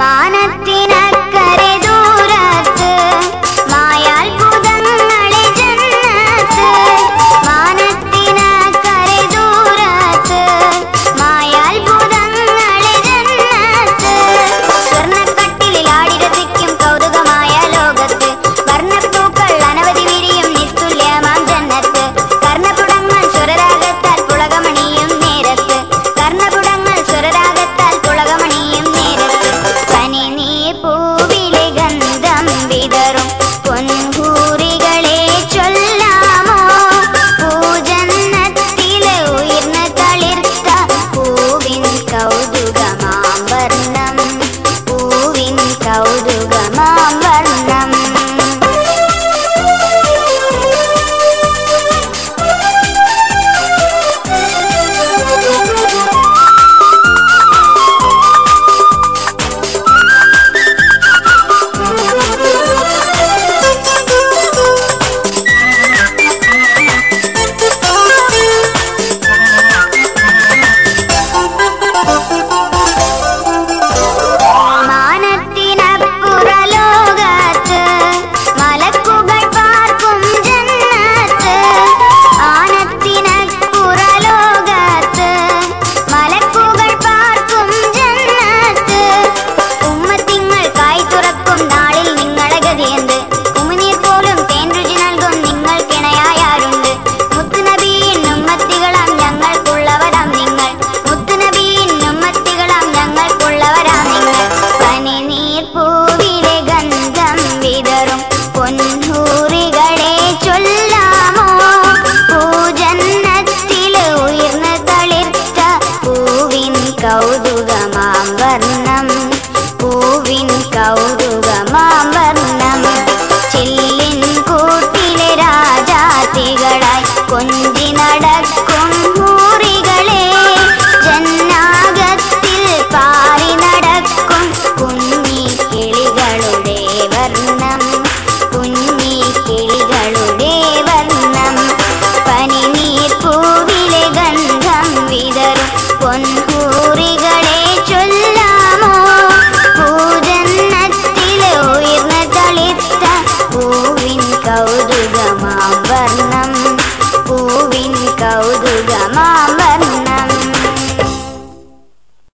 മാനത്തിനായി ಔದುಗಮ ವರ್ಣನಂ 一点吗？